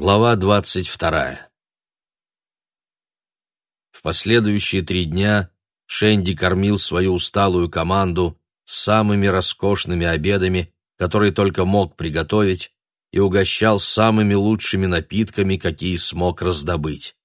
Глава двадцать вторая. В последующие три дня Шенди кормил свою усталую команду самыми роскошными обедами, которые только мог приготовить, и угощал самыми лучшими напитками, какие смог раздобыть.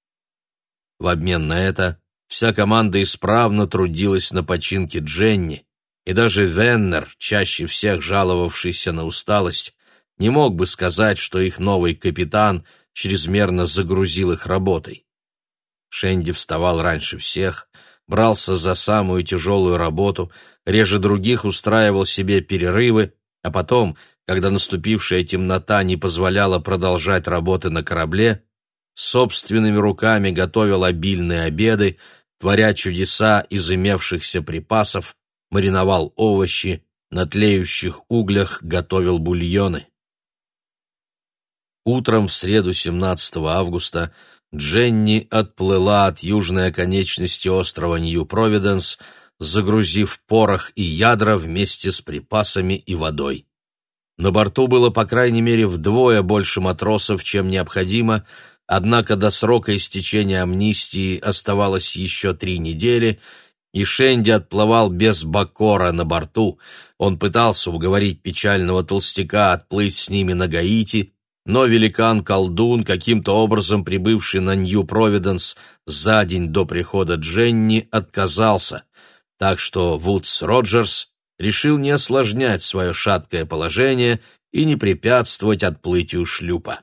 В обмен на это вся команда исправно трудилась на починке Дженни, и даже Веннер, чаще всех жаловавшийся на усталость, не мог бы сказать, что их новый капитан чрезмерно загрузил их работой. Шенди вставал раньше всех, брался за самую тяжелую работу, реже других устраивал себе перерывы, а потом, когда наступившая темнота не позволяла продолжать работы на корабле, собственными руками готовил обильные обеды, творя чудеса из имевшихся припасов, мариновал овощи, на тлеющих углях готовил бульоны. Утром в среду 17 августа Дженни отплыла от южной оконечности острова Нью-Провиденс, загрузив порох и ядра вместе с припасами и водой. На борту было по крайней мере вдвое больше матросов, чем необходимо, однако до срока истечения амнистии оставалось еще три недели, и Шенди отплывал без Бакора на борту. Он пытался уговорить печального толстяка отплыть с ними на Гаити, но великан-колдун, каким-то образом прибывший на Нью-Провиденс за день до прихода Дженни, отказался, так что Вудс Роджерс решил не осложнять свое шаткое положение и не препятствовать отплытию шлюпа.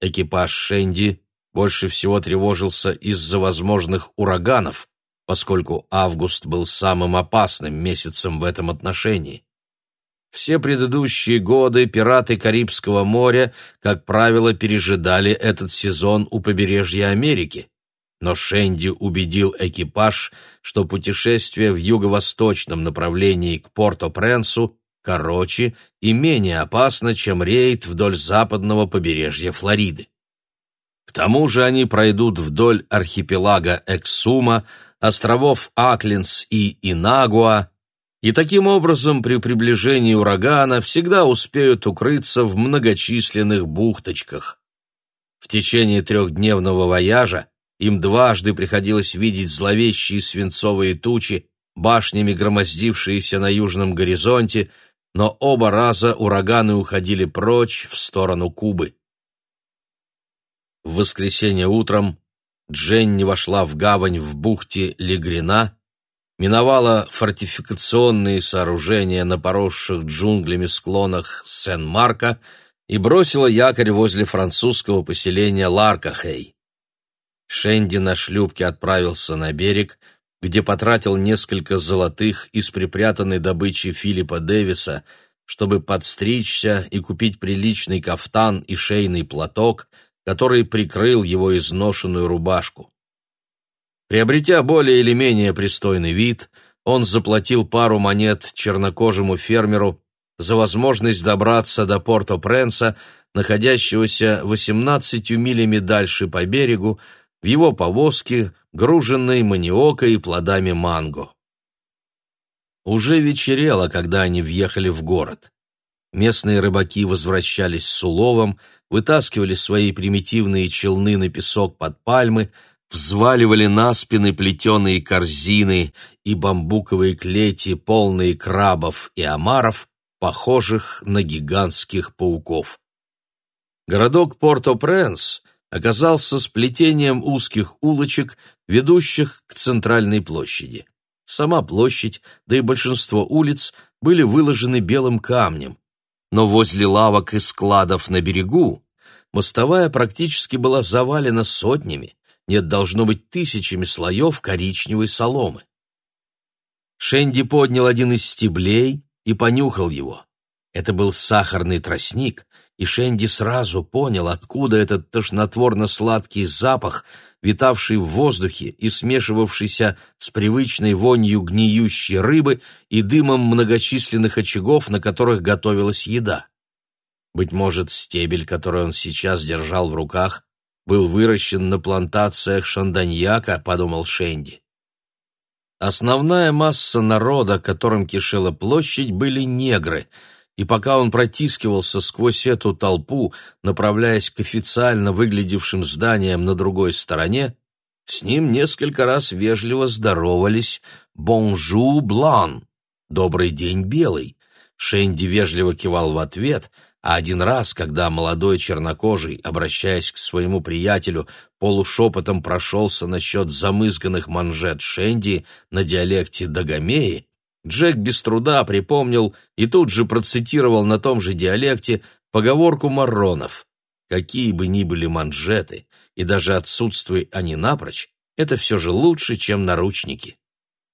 Экипаж Шенди больше всего тревожился из-за возможных ураганов, поскольку август был самым опасным месяцем в этом отношении. Все предыдущие годы пираты Карибского моря, как правило, пережидали этот сезон у побережья Америки. Но Шенди убедил экипаж, что путешествие в юго-восточном направлении к Порто-Пренсу короче и менее опасно, чем рейд вдоль западного побережья Флориды. К тому же они пройдут вдоль архипелага Эксума, островов Аклинс и Инагуа, и таким образом при приближении урагана всегда успеют укрыться в многочисленных бухточках. В течение трехдневного вояжа им дважды приходилось видеть зловещие свинцовые тучи, башнями громоздившиеся на южном горизонте, но оба раза ураганы уходили прочь в сторону Кубы. В воскресенье утром Дженни вошла в гавань в бухте Легрина, миновала фортификационные сооружения на поросших джунглями склонах Сен-Марка и бросила якорь возле французского поселения Ларкахей. Шенди на шлюпке отправился на берег, где потратил несколько золотых из припрятанной добычи Филиппа Дэвиса, чтобы подстричься и купить приличный кафтан и шейный платок, который прикрыл его изношенную рубашку. Приобретя более или менее пристойный вид, он заплатил пару монет чернокожему фермеру за возможность добраться до Порто-Пренса, находящегося 18 милями дальше по берегу, в его повозке, груженной маниокой и плодами манго. Уже вечерело, когда они въехали в город. Местные рыбаки возвращались с уловом, вытаскивали свои примитивные челны на песок под пальмы, взваливали на спины плетеные корзины и бамбуковые клети, полные крабов и омаров, похожих на гигантских пауков. Городок Порто-Пренс оказался сплетением узких улочек, ведущих к центральной площади. Сама площадь, да и большинство улиц были выложены белым камнем. Но возле лавок и складов на берегу мостовая практически была завалена сотнями, нет, должно быть тысячами слоев коричневой соломы. Шенди поднял один из стеблей и понюхал его. Это был сахарный тростник, и Шенди сразу понял, откуда этот тошнотворно-сладкий запах, витавший в воздухе и смешивавшийся с привычной вонью гниющей рыбы и дымом многочисленных очагов, на которых готовилась еда. Быть может, стебель, который он сейчас держал в руках, был выращен на плантациях шанданьяка, подумал Шенди. Основная масса народа, которым кишела площадь, были негры, и пока он протискивался сквозь эту толпу, направляясь к официально выглядевшим зданиям на другой стороне, с ним несколько раз вежливо здоровались «Бонжу, Блан!» «Добрый день, Белый!» Шенди вежливо кивал в ответ, а один раз, когда молодой чернокожий, обращаясь к своему приятелю, полушепотом прошелся насчет замызганных манжет Шенди на диалекте Дагомеи, Джек без труда припомнил и тут же процитировал на том же диалекте поговорку марронов. Какие бы ни были манжеты, и даже отсутствуя они напрочь, это все же лучше, чем наручники.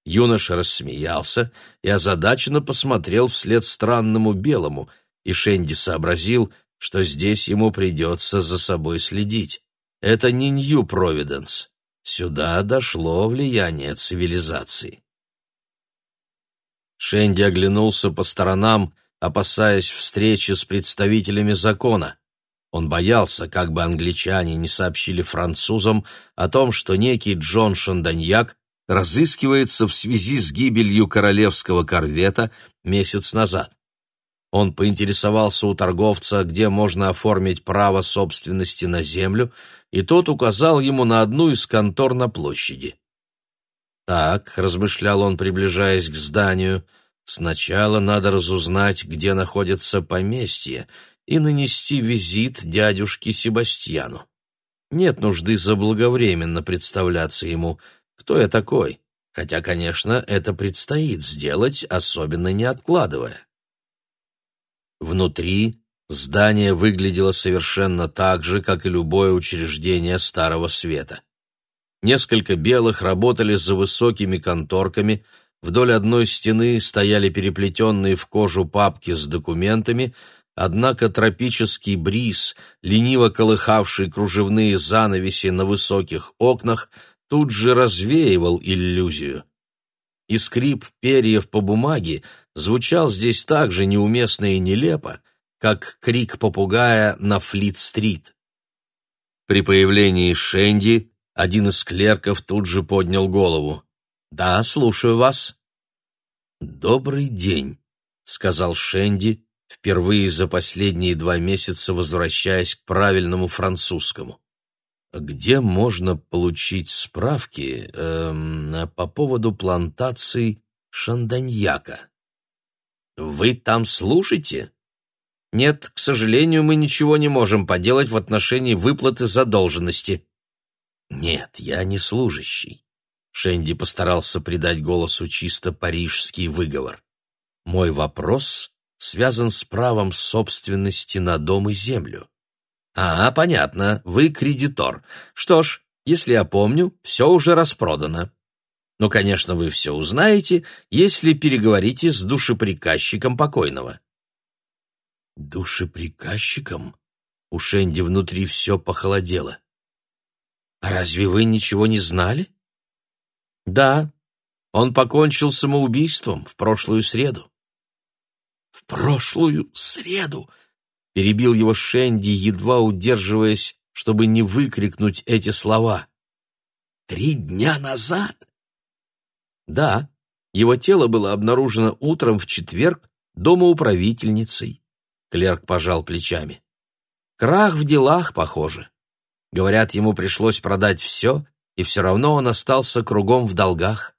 Юноша рассмеялся и озадаченно посмотрел вслед странному белому, и Шенди сообразил, что здесь ему придется за собой следить. Это не Нью-Провиденс. Сюда дошло влияние цивилизации. Шенди оглянулся по сторонам, опасаясь встречи с представителями закона. Он боялся, как бы англичане не сообщили французам о том, что некий Джон Шанданьяк разыскивается в связи с гибелью королевского корвета месяц назад. Он поинтересовался у торговца, где можно оформить право собственности на землю, и тот указал ему на одну из контор на площади. Так, размышлял он, приближаясь к зданию, сначала надо разузнать, где находится поместье, и нанести визит дядюшке Себастьяну. Нет нужды заблаговременно представляться ему, кто я такой, хотя, конечно, это предстоит сделать, особенно не откладывая. Внутри здание выглядело совершенно так же, как и любое учреждение Старого Света. Несколько белых работали за высокими конторками, вдоль одной стены стояли переплетенные в кожу папки с документами, однако тропический бриз, лениво колыхавший кружевные занавеси на высоких окнах, тут же развеивал иллюзию. И скрип перьев по бумаге звучал здесь так же неуместно и нелепо, как крик попугая на Флит-стрит. При появлении Шенди один из клерков тут же поднял голову. «Да, слушаю вас». «Добрый день», — сказал Шенди, впервые за последние два месяца возвращаясь к правильному французскому. «Где можно получить справки эм, по поводу плантаций шанданьяка?» «Вы там слушаете?» «Нет, к сожалению, мы ничего не можем поделать в отношении выплаты задолженности», «Нет, я не служащий». Шенди постарался придать голосу чисто парижский выговор. «Мой вопрос связан с правом собственности на дом и землю». «А, понятно, вы кредитор. Что ж, если я помню, все уже распродано. Ну, конечно, вы все узнаете, если переговорите с душеприказчиком покойного». «Душеприказчиком?» У Шенди внутри все похолодело. А разве вы ничего не знали? Да, он покончил самоубийством в прошлую среду. В прошлую среду, перебил его Шенди, едва удерживаясь, чтобы не выкрикнуть эти слова. Три дня назад? Да, его тело было обнаружено утром в четверг дома управительницей. Клерк пожал плечами. Крах в делах, похоже. Говорят, ему пришлось продать все, и все равно он остался кругом в долгах.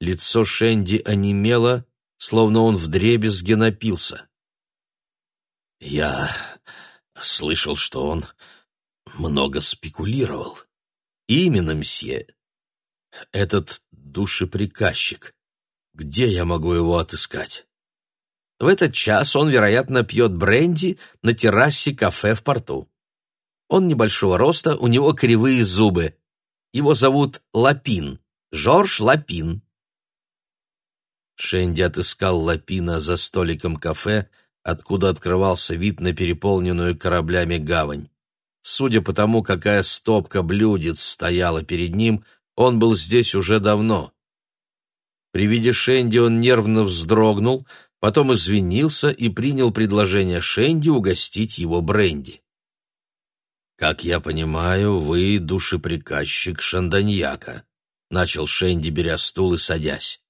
Лицо Шенди онемело, словно он вдребезги напился. «Я слышал, что он много спекулировал. Именно, мсье. Этот душеприказчик. Где я могу его отыскать?» В этот час он, вероятно, пьет бренди на террасе кафе в порту. Он небольшого роста, у него кривые зубы. Его зовут Лапин, Жорж Лапин. Шенди отыскал Лапина за столиком кафе, откуда открывался вид на переполненную кораблями гавань. Судя по тому, какая стопка блюдец стояла перед ним, он был здесь уже давно. При виде Шенди он нервно вздрогнул, потом извинился и принял предложение Шенди угостить его бренди. «Как я понимаю, вы душеприказчик Шанданьяка», — начал Шенди, беря стул и садясь.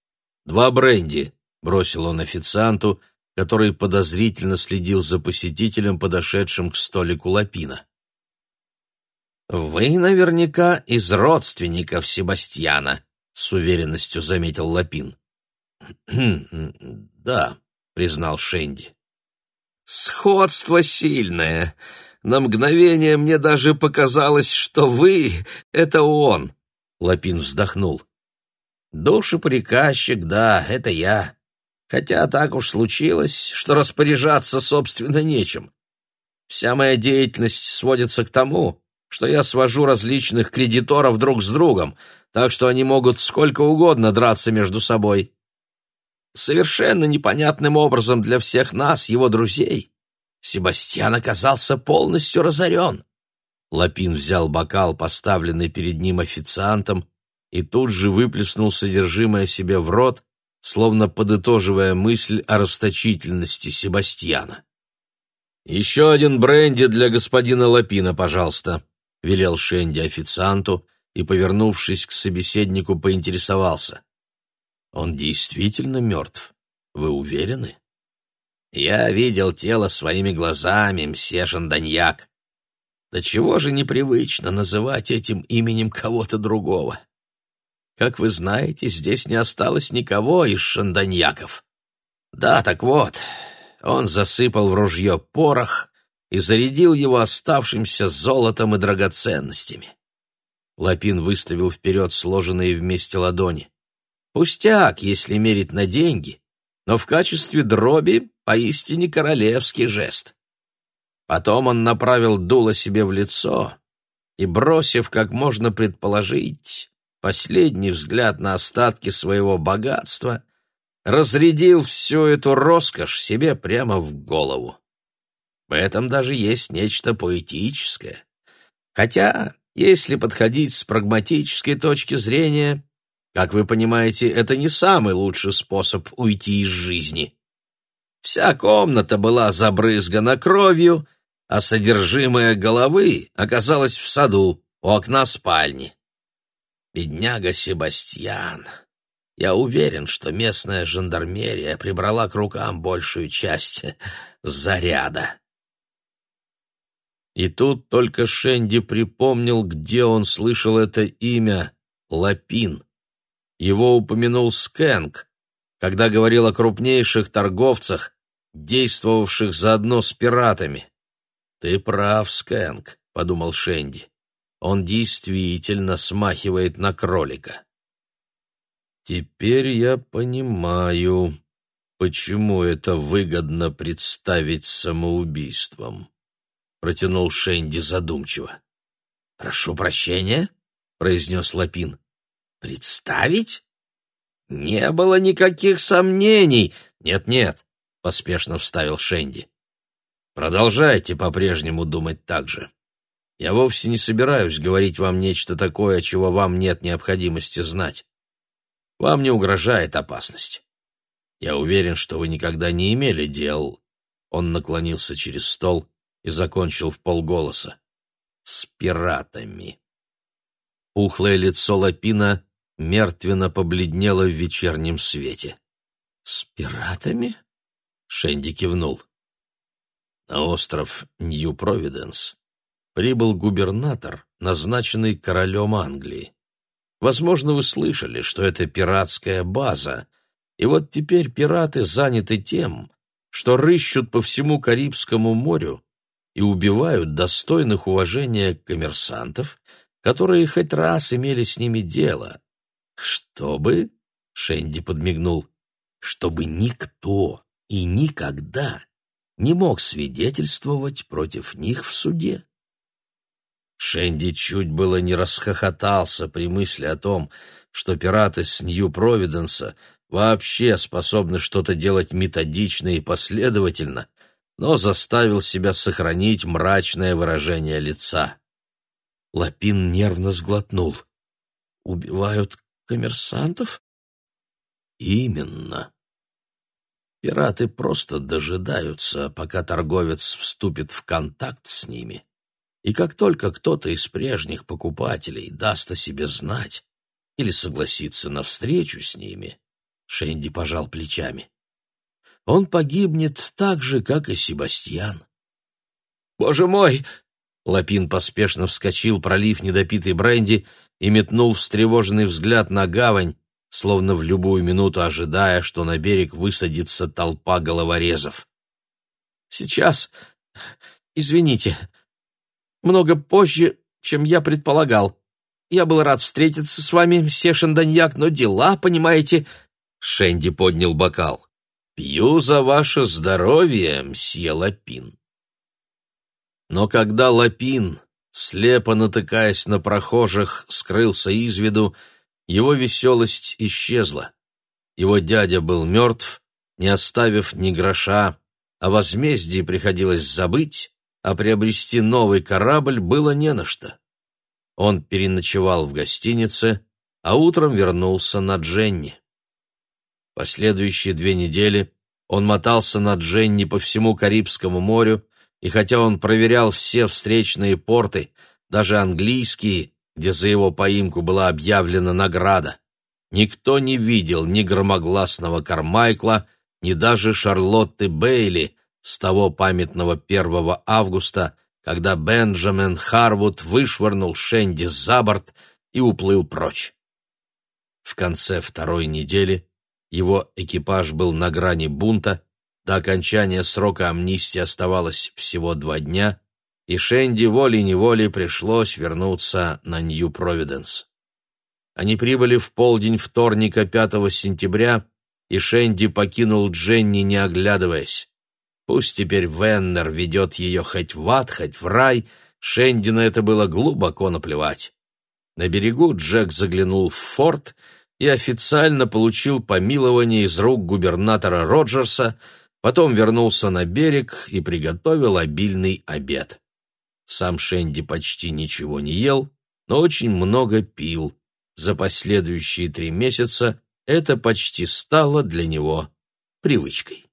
«Два бренди», — бросил он официанту, который подозрительно следил за посетителем, подошедшим к столику Лапина. «Вы наверняка из родственников Себастьяна», — с уверенностью заметил Лапин. «Да», — признал Шенди. «Сходство сильное. На мгновение мне даже показалось, что вы — это он», — Лапин вздохнул. «Душеприказчик, да, это я. Хотя так уж случилось, что распоряжаться, собственно, нечем. Вся моя деятельность сводится к тому, что я свожу различных кредиторов друг с другом, так что они могут сколько угодно драться между собой. Совершенно непонятным образом для всех нас, его друзей, Себастьян оказался полностью разорен. Лапин взял бокал, поставленный перед ним официантом, и тут же выплеснул содержимое себе в рот, словно подытоживая мысль о расточительности Себастьяна. «Еще один бренди для господина Лапина, пожалуйста», — велел Шенди официанту и, повернувшись к собеседнику, поинтересовался. «Он действительно мертв? Вы уверены?» «Я видел тело своими глазами, мсье Шанданьяк. Да чего же непривычно называть этим именем кого-то другого? Как вы знаете, здесь не осталось никого из шанданьяков. Да, так вот, он засыпал в ружье порох, и зарядил его оставшимся золотом и драгоценностями. Лапин выставил вперед сложенные вместе ладони. Пустяк, если мерить на деньги, но в качестве дроби поистине королевский жест. Потом он направил дуло себе в лицо и, бросив, как можно предположить, последний взгляд на остатки своего богатства, разрядил всю эту роскошь себе прямо в голову. В этом даже есть нечто поэтическое. Хотя, если подходить с прагматической точки зрения, как вы понимаете, это не самый лучший способ уйти из жизни. Вся комната была забрызгана кровью, а содержимое головы оказалось в саду у окна спальни. Бедняга Себастьян. Я уверен, что местная жандармерия прибрала к рукам большую часть заряда. И тут только Шенди припомнил, где он слышал это имя — Лапин. Его упомянул Скэнк, когда говорил о крупнейших торговцах, действовавших заодно с пиратами. «Ты прав, Скэнк», — подумал Шенди. «Он действительно смахивает на кролика». «Теперь я понимаю, почему это выгодно представить самоубийством» протянул Шенди задумчиво. Прошу прощения, произнес Лапин. Представить? Не было никаких сомнений. Нет-нет, поспешно вставил Шенди. Продолжайте по-прежнему думать так же. Я вовсе не собираюсь говорить вам нечто такое, чего вам нет необходимости знать. Вам не угрожает опасность. Я уверен, что вы никогда не имели дел. Он наклонился через стол и закончил в полголоса. «С пиратами». Пухлое лицо Лапина мертвенно побледнело в вечернем свете. «С пиратами?» — Шенди кивнул. На остров Нью-Провиденс прибыл губернатор, назначенный королем Англии. Возможно, вы слышали, что это пиратская база, и вот теперь пираты заняты тем, что рыщут по всему Карибскому морю и убивают достойных уважения коммерсантов, которые хоть раз имели с ними дело. Чтобы, — Шенди подмигнул, — чтобы никто и никогда не мог свидетельствовать против них в суде. Шенди чуть было не расхохотался при мысли о том, что пираты с Нью-Провиденса вообще способны что-то делать методично и последовательно, но заставил себя сохранить мрачное выражение лица. Лапин нервно сглотнул. «Убивают коммерсантов?» «Именно. Пираты просто дожидаются, пока торговец вступит в контакт с ними, и как только кто-то из прежних покупателей даст о себе знать или согласится на встречу с ними, Шенди пожал плечами. он погибнет так же, как и Себастьян. «Боже мой!» Лапин поспешно вскочил, пролив недопитый бренди, и метнул встревоженный взгляд на гавань, словно в любую минуту ожидая, что на берег высадится толпа головорезов. «Сейчас. Извините. Много позже, чем я предполагал. Я был рад встретиться с вами, мсье Шанданьяк, но дела, понимаете...» Шенди поднял бокал. «Пью за ваше здоровье, мсье Лапин». Но когда Лапин, слепо натыкаясь на прохожих, скрылся из виду, его веселость исчезла. Его дядя был мертв, не оставив ни гроша, о возмездии приходилось забыть, а приобрести новый корабль было не на что. Он переночевал в гостинице, а утром вернулся на Дженни. Последующие две недели он мотался на Дженни по всему Карибскому морю, и хотя он проверял все встречные порты, даже английские, где за его поимку была объявлена награда, никто не видел ни громогласного Кармайкла, ни даже Шарлотты Бейли с того памятного 1 августа, когда Бенджамин Харвуд вышвырнул Шенди за борт и уплыл прочь. В конце второй недели его экипаж был на грани бунта, до окончания срока амнистии оставалось всего два дня, и Шенди волей-неволей пришлось вернуться на Нью-Провиденс. Они прибыли в полдень вторника 5 сентября, и Шенди покинул Дженни, не оглядываясь. Пусть теперь Веннер ведет ее хоть в ад, хоть в рай, Шенди на это было глубоко наплевать. На берегу Джек заглянул в форт и официально получил помилование из рук губернатора Роджерса, Потом вернулся на берег и приготовил обильный обед. Сам Шенди почти ничего не ел, но очень много пил. За последующие три месяца это почти стало для него привычкой.